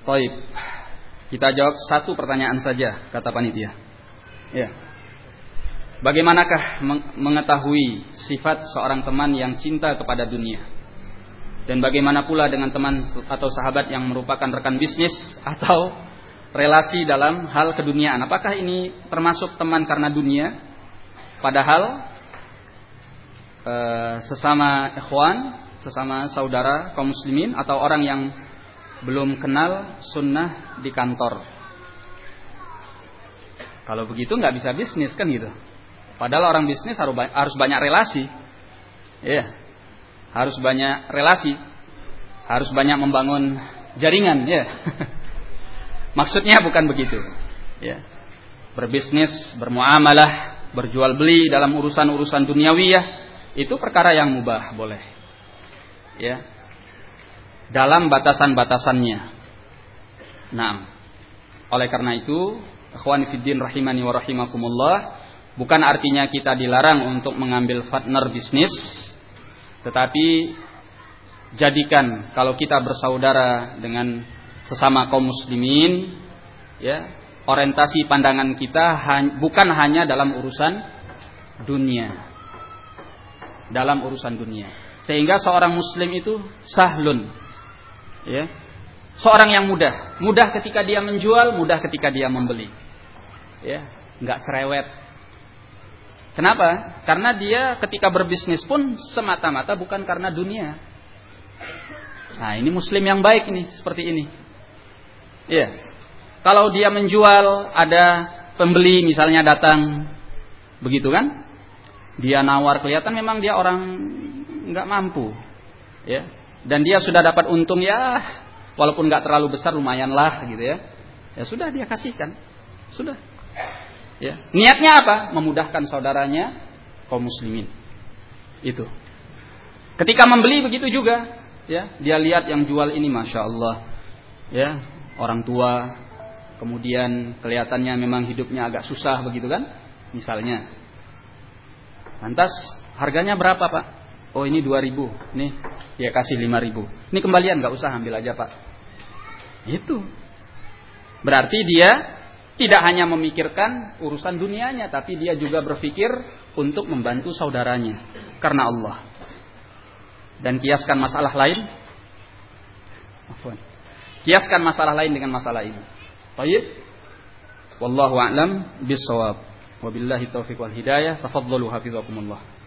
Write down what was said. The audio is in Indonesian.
Baik. Kita jawab satu pertanyaan saja kata panitia. Ya. Bagaimanakah mengetahui sifat seorang teman yang cinta kepada dunia? Dan bagaimana pula dengan teman atau sahabat yang merupakan rekan bisnis atau relasi dalam hal keduniaan? Apakah ini termasuk teman karena dunia? Padahal eh, sesama ikhwan, sesama saudara kaum muslimin atau orang yang belum kenal sunnah di kantor. Kalau begitu nggak bisa bisnis kan gitu. Padahal orang bisnis harus banyak relasi. Ya. Harus banyak relasi. Harus banyak membangun jaringan, ya. Maksudnya bukan begitu. Ya. Berbisnis, bermuamalah, berjual beli dalam urusan-urusan duniawiyah itu perkara yang mubah, boleh. Ya dalam batasan-batasannya. Nah, oleh karena itu, akhwan fiddin rahimani wa rahimakumullah, bukan artinya kita dilarang untuk mengambil partner bisnis, tetapi jadikan kalau kita bersaudara dengan sesama kaum muslimin, ya, orientasi pandangan kita bukan hanya dalam urusan dunia. Dalam urusan dunia. Sehingga seorang muslim itu sahlun, Ya. Seorang yang mudah, mudah ketika dia menjual, mudah ketika dia membeli. Ya, nggak cerewet. Kenapa? Karena dia ketika berbisnis pun semata-mata bukan karena dunia. Nah, ini muslim yang baik ini, seperti ini. Ya. Kalau dia menjual, ada pembeli misalnya datang, begitu kan? Dia nawar kelihatan memang dia orang nggak mampu. Ya, dan dia sudah dapat untung ya walaupun nggak terlalu besar lumayan lah gitu ya. Ya sudah dia kasihkan. Sudah. Ya. Niatnya apa? Memudahkan saudaranya kaum muslimin. Itu. Ketika membeli begitu juga ya. Dia lihat yang jual ini masya Allah. Ya orang tua. Kemudian kelihatannya memang hidupnya agak susah begitu kan? Misalnya. Lantas harganya berapa pak Oh ini 2000 Nih dia kasih 5000 Ini kembalian nggak usah ambil aja pak. Itu Berarti dia tidak hanya memikirkan urusan dunianya Tapi dia juga berpikir untuk membantu saudaranya Karena Allah. Dan kiaskan masalah lain. Kiaskan masalah lain dengan masalah ini. Baik Wallahu a'lam bisawab Wabillahi taufiq wal hidayah. Tafadzalu hafizakumullah